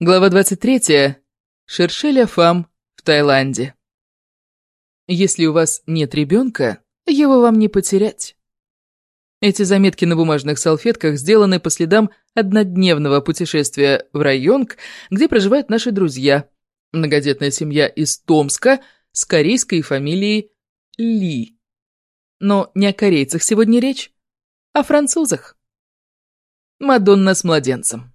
Глава 23. Шершеля фам в Таиланде. Если у вас нет ребенка, его вам не потерять. Эти заметки на бумажных салфетках сделаны по следам однодневного путешествия в район, где проживают наши друзья. Многодетная семья из Томска с корейской фамилией Ли. Но не о корейцах сегодня речь, а о французах. Мадонна с младенцем.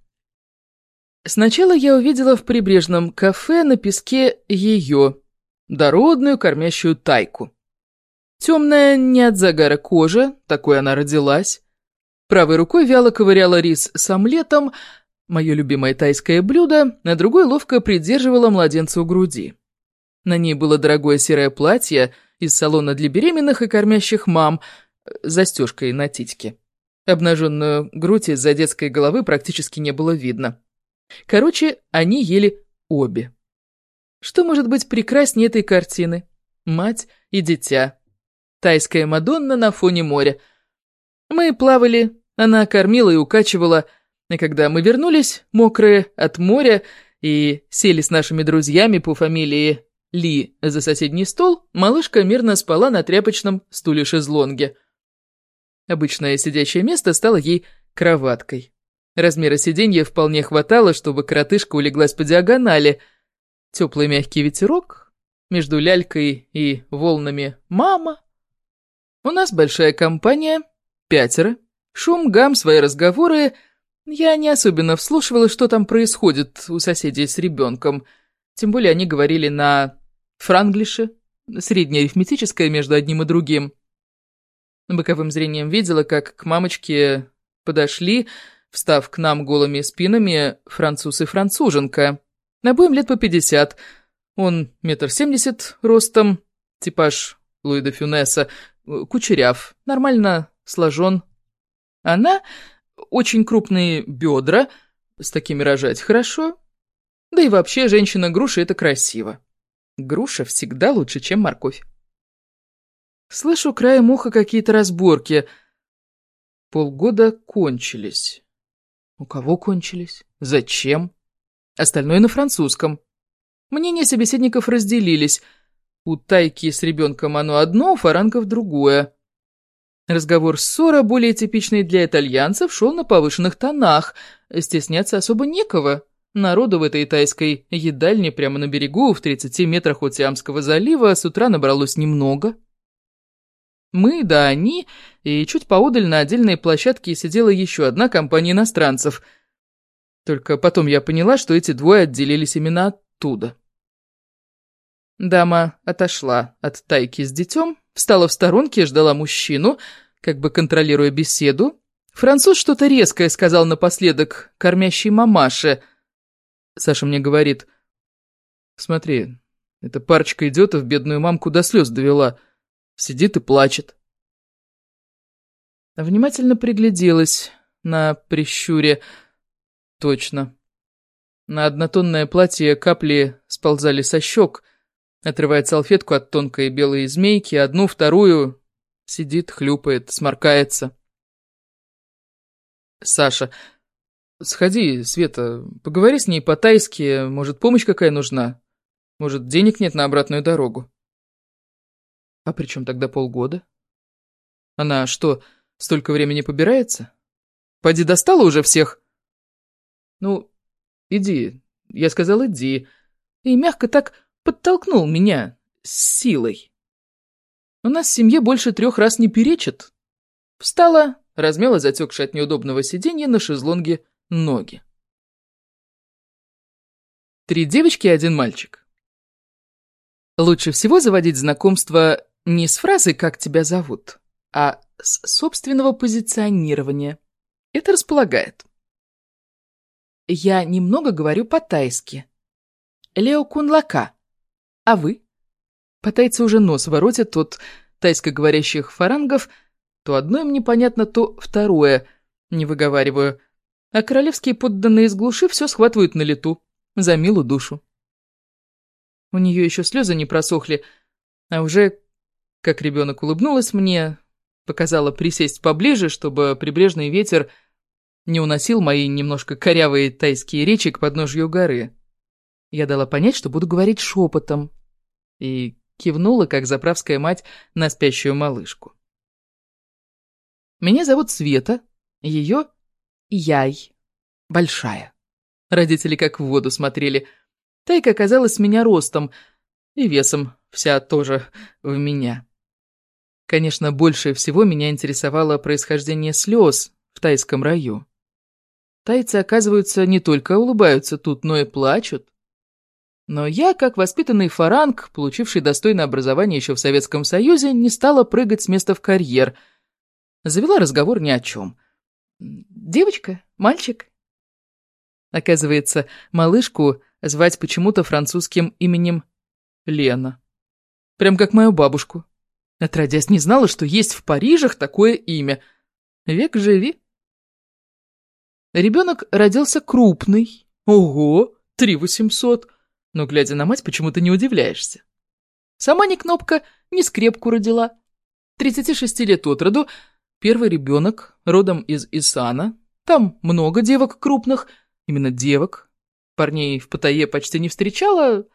Сначала я увидела в прибрежном кафе на песке ее, дородную кормящую тайку. Темная не от загара кожа, такой она родилась. Правой рукой вяло ковыряла рис с омлетом, мое любимое тайское блюдо, а другой ловко придерживала младенца у груди. На ней было дорогое серое платье из салона для беременных и кормящих мам с застежкой на титьке. Обнаженную грудь из-за детской головы практически не было видно. Короче, они ели обе. Что может быть прекраснее этой картины? Мать и дитя. Тайская Мадонна на фоне моря. Мы плавали, она кормила и укачивала, и когда мы вернулись, мокрые от моря, и сели с нашими друзьями по фамилии Ли за соседний стол, малышка мирно спала на тряпочном стуле-шезлонге. Обычное сидящее место стало ей кроваткой. Размера сиденья вполне хватало, чтобы коротышка улеглась по диагонали. Теплый мягкий ветерок, между лялькой и волнами «мама». У нас большая компания, пятеро. Шум, гам, свои разговоры. Я не особенно вслушивалась, что там происходит у соседей с ребенком. Тем более они говорили на франглише, среднеарифметическое между одним и другим. Боковым зрением видела, как к мамочке подошли, встав к нам голыми спинами, француз и француженка. Обоим лет по пятьдесят. Он метр семьдесят ростом, типаж Луи де Фюнеса, кучеряв, нормально сложен. Она очень крупные бедра, с такими рожать хорошо. Да и вообще женщина-груша — это красиво. Груша всегда лучше, чем морковь. Слышу краем уха какие-то разборки. Полгода кончились. У кого кончились? Зачем? Остальное на французском. Мнения собеседников разделились. У Тайки с ребенком оно одно, у Фаранков другое. Разговор ссора, более типичный для итальянцев, шел на повышенных тонах. Стесняться особо некого. Народу в этой тайской едальне прямо на берегу, в 30 метрах от Сиамского залива, с утра набралось немного. Мы, да они, и чуть поодаль на отдельной площадке сидела еще одна компания иностранцев. Только потом я поняла, что эти двое отделились именно оттуда. Дама отошла от тайки с детем, встала в сторонке и ждала мужчину, как бы контролируя беседу. Француз что-то резкое сказал напоследок кормящей мамаше. Саша мне говорит, «Смотри, эта парочка идиотов бедную мамку до слез довела». Сидит и плачет. Внимательно пригляделась на прищуре. Точно. На однотонное платье капли сползали со щек, отрывает салфетку от тонкой белой змейки, одну, вторую, сидит, хлюпает, сморкается. Саша. Сходи, Света, поговори с ней по-тайски, может, помощь какая нужна? Может, денег нет на обратную дорогу? А при чем тогда полгода? Она что, столько времени побирается? Поди достала уже всех? Ну, иди. Я сказал, иди. И мягко так подтолкнул меня с силой. У нас в семье больше трех раз не перечат. Встала, размяла затекшие от неудобного сиденья на шезлонге ноги. Три девочки и один мальчик. Лучше всего заводить знакомство не с фразы «как тебя зовут», а с собственного позиционирования. Это располагает. Я немного говорю по-тайски. Лео Кунлака. А вы? По-тайцы уже нос воротят от тайско-говорящих фарангов. То одно им непонятно, то второе. Не выговариваю. А королевские подданные из глуши все схватывают на лету. За милую душу. У нее еще слезы не просохли, а уже как ребенок улыбнулась мне, показала присесть поближе, чтобы прибрежный ветер не уносил мои немножко корявые тайские речи к подножью горы. Я дала понять, что буду говорить шепотом, и кивнула, как заправская мать, на спящую малышку. Меня зовут Света, ее Яй, большая. Родители как в воду смотрели. Тайка оказалась меня ростом и весом, вся тоже в меня. Конечно, больше всего меня интересовало происхождение слез в тайском раю. Тайцы, оказывается, не только улыбаются тут, но и плачут. Но я, как воспитанный фаранг, получивший достойное образование еще в Советском Союзе, не стала прыгать с места в карьер. Завела разговор ни о чем. «Девочка? Мальчик?» Оказывается, малышку звать почему-то французским именем Лена. Прям как мою бабушку. Отродясь не знала, что есть в Парижах такое имя. Век живи. Ребенок родился крупный. Ого, три восемьсот. Но, глядя на мать, почему-то не удивляешься. Сама не кнопка, не скрепку родила. 36 лет от роду, первый ребенок, родом из Исана. Там много девок крупных, именно девок. Парней в Паттайе почти не встречала,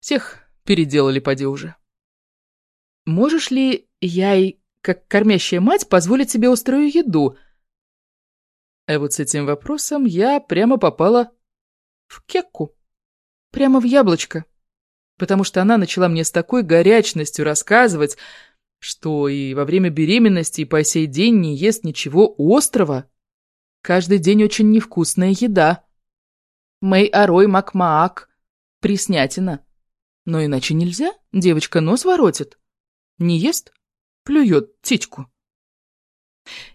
всех переделали поди уже. Можешь ли я как кормящая мать, позволить себе острую еду? А вот с этим вопросом я прямо попала в кекку. Прямо в яблочко. Потому что она начала мне с такой горячностью рассказывать, что и во время беременности, и по сей день не ест ничего острого. Каждый день очень невкусная еда. Мэй Арой Макмаак. Приснятина. Но иначе нельзя, девочка нос воротит. Не ест, плюет титьку.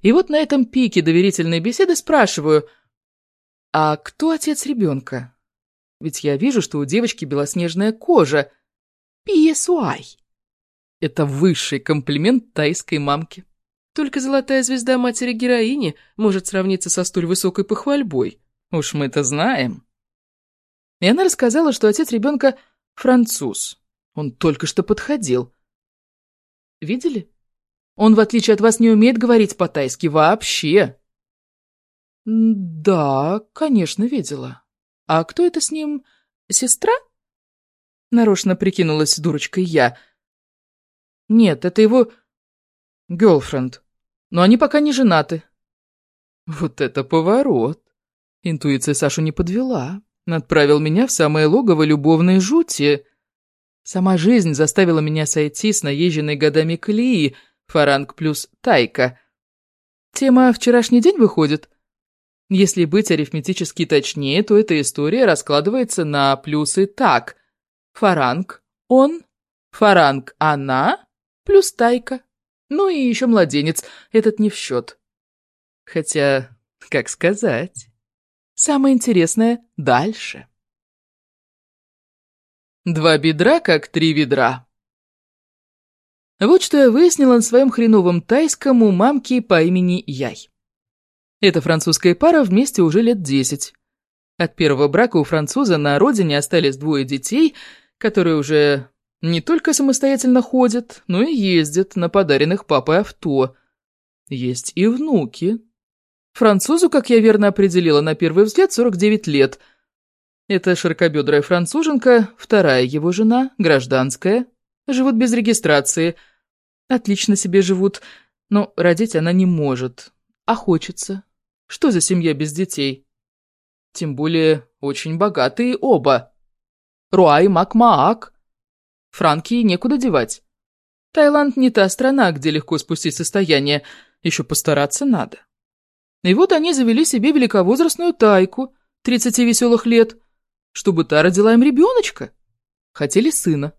И вот на этом пике доверительной беседы спрашиваю, а кто отец ребенка? Ведь я вижу, что у девочки белоснежная кожа. Пиесуай. Это высший комплимент тайской мамке. Только золотая звезда матери-героини может сравниться со столь высокой похвальбой. Уж мы-то знаем. И она рассказала, что отец ребенка француз. Он только что подходил. Видели? Он, в отличие от вас, не умеет говорить по-тайски вообще. Да, конечно, видела. А кто это с ним? Сестра? Нарочно прикинулась дурочкой я. Нет, это его гёлфренд. Но они пока не женаты. Вот это поворот. Интуиция Сашу не подвела. Отправил меня в самое логово любовной жути. Сама жизнь заставила меня сойти с наезженной годами колеи, фаранг плюс тайка. Тема «Вчерашний день» выходит? Если быть арифметически точнее, то эта история раскладывается на плюсы так. Фаранг – он, фаранг – она, плюс тайка. Ну и еще младенец, этот не в счет. Хотя, как сказать, самое интересное дальше. Два бедра, как три ведра. Вот что я выяснила на своем хреновом тайском у мамки по имени Яй. Эта французская пара вместе уже лет десять. От первого брака у француза на родине остались двое детей, которые уже не только самостоятельно ходят, но и ездят на подаренных папой авто. Есть и внуки. Французу, как я верно определила, на первый взгляд 49 лет – это широкобедрая француженка, вторая его жена, гражданская. Живут без регистрации. Отлично себе живут, но родить она не может. А хочется. Что за семья без детей? Тем более очень богатые оба. Руай Макмаак. Франки некуда девать. Таиланд не та страна, где легко спустить состояние. Еще постараться надо. И вот они завели себе великовозрастную тайку, 30 веселых лет, чтобы та родила им ребеночка. Хотели сына.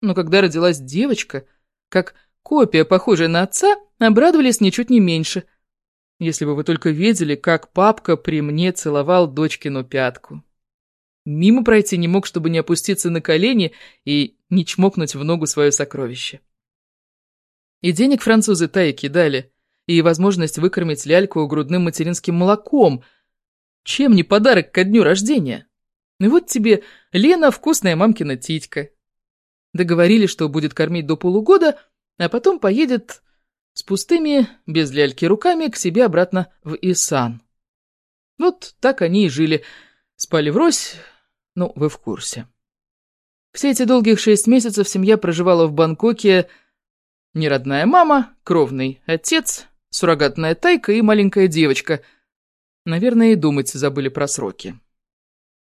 Но когда родилась девочка, как копия, похожая на отца, обрадовались ничуть не меньше. Если бы вы только видели, как папка при мне целовал дочкину пятку. Мимо пройти не мог, чтобы не опуститься на колени и не чмокнуть в ногу свое сокровище. И денег французы Тайки дали, и возможность выкормить ляльку грудным материнским молоком. Чем не подарок ко дню рождения? Ну вот тебе Лена вкусная мамкина титька. Договорились, что будет кормить до полугода, а потом поедет с пустыми, без ляльки руками, к себе обратно в Исан. Вот так они и жили. Спали врозь, ну, вы в курсе. Все эти долгих шесть месяцев семья проживала в Бангкоке. Неродная мама, кровный отец, суррогатная тайка и маленькая девочка. Наверное, и думать забыли про сроки.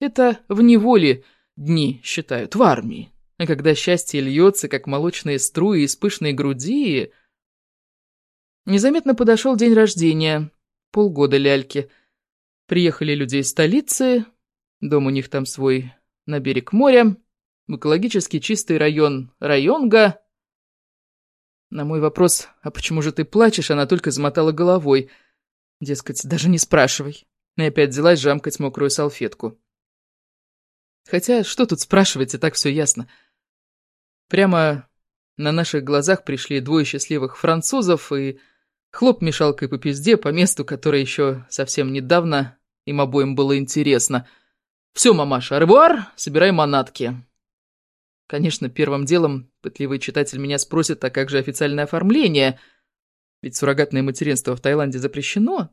Это в неволе дни считают, в армии. А когда счастье льется, как молочные струи из пышной груди... Незаметно подошел день рождения, полгода ляльки. Приехали люди из столицы, дом у них там свой на берег моря, в экологически чистый район Районга. На мой вопрос, а почему же ты плачешь, она только замотала головой. Дескать, даже не спрашивай. И опять взялась жамкать мокрую салфетку. Хотя, что тут спрашивать, и так все ясно. Прямо на наших глазах пришли двое счастливых французов и хлоп мешалкой по пизде по месту, которое еще совсем недавно им обоим было интересно. «Все, мамаша, аревуар, собирай манатки». Конечно, первым делом пытливый читатель меня спросит, а как же официальное оформление? Ведь суррогатное материнство в Таиланде запрещено.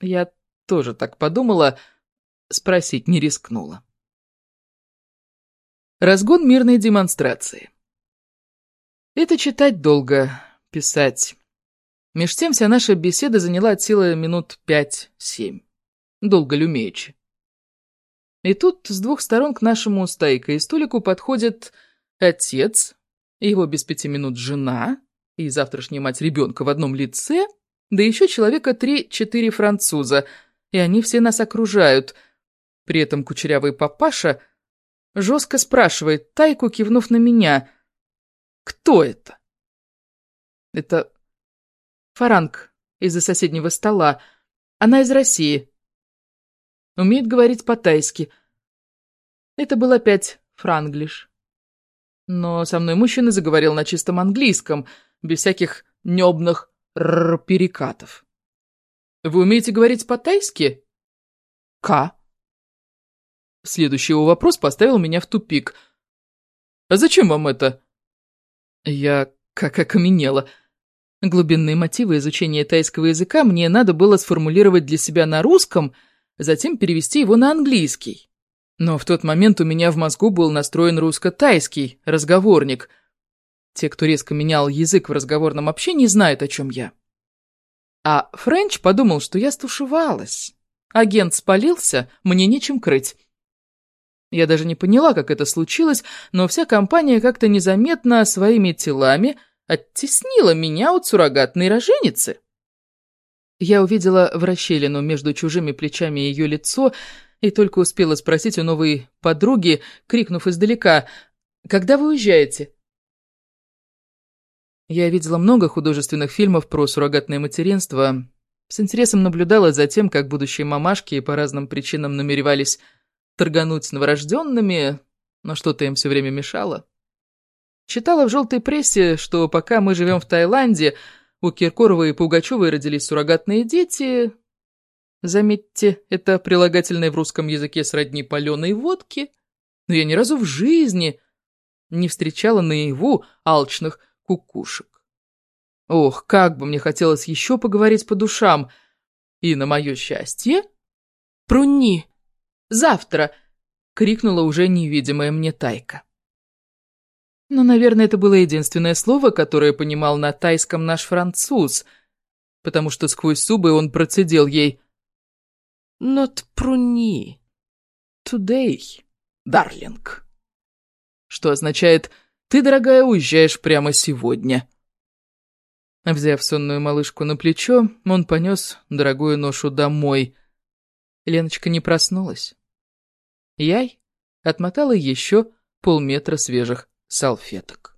Я тоже так подумала, спросить не рискнула. Разгон мирной демонстрации. Это читать долго, писать. Меж тем вся наша беседа заняла от силы минут пять-семь. Долго люмеючи. И тут с двух сторон к нашему стойка и столику подходит отец, его без пяти минут жена и завтрашняя мать ребенка в одном лице, да еще человека три-четыре француза, и они все нас окружают. При этом кучерявый папаша Жестко спрашивает, Тайку кивнув на меня. «Кто это?» «Это Фаранг из-за соседнего стола. Она из России. Умеет говорить по-тайски. Это был опять франглиш. Но со мной мужчина заговорил на чистом английском, без всяких небных р-перекатов. «Вы умеете говорить по-тайски?» «Ка?» Следующий его вопрос поставил меня в тупик. «А зачем вам это?» Я как окаменела. Глубинные мотивы изучения тайского языка мне надо было сформулировать для себя на русском, затем перевести его на английский. Но в тот момент у меня в мозгу был настроен русско-тайский разговорник. Те, кто резко менял язык в разговорном общении, знают, о чем я. А Френч подумал, что я стушевалась. Агент спалился, мне нечем крыть. Я даже не поняла, как это случилось, но вся компания как-то незаметно своими телами оттеснила меня от суррогатной роженицы. Я увидела в расщелину между чужими плечами ее лицо и только успела спросить у новой подруги, крикнув издалека, «Когда вы уезжаете?» Я видела много художественных фильмов про суррогатное материнство, с интересом наблюдала за тем, как будущие мамашки по разным причинам намеревались торгануть с новорожденными, но что-то им все время мешало. Читала в желтой прессе, что пока мы живем в Таиланде, у Киркорова и Пугачевой родились суррогатные дети. Заметьте, это прилагательное в русском языке сродни паленой водки. Но я ни разу в жизни не встречала наяву алчных кукушек. Ох, как бы мне хотелось еще поговорить по душам. И на мое счастье... Пруни! Завтра!» — крикнула уже невидимая мне Тайка. Но, наверное, это было единственное слово, которое понимал на тайском наш француз, потому что сквозь зубы он процедил ей «Not pruни. Today, darling». Что означает «Ты, дорогая, уезжаешь прямо сегодня». Взяв сонную малышку на плечо, он понес дорогую ношу домой. Леночка не проснулась. Яй отмотала еще полметра свежих салфеток.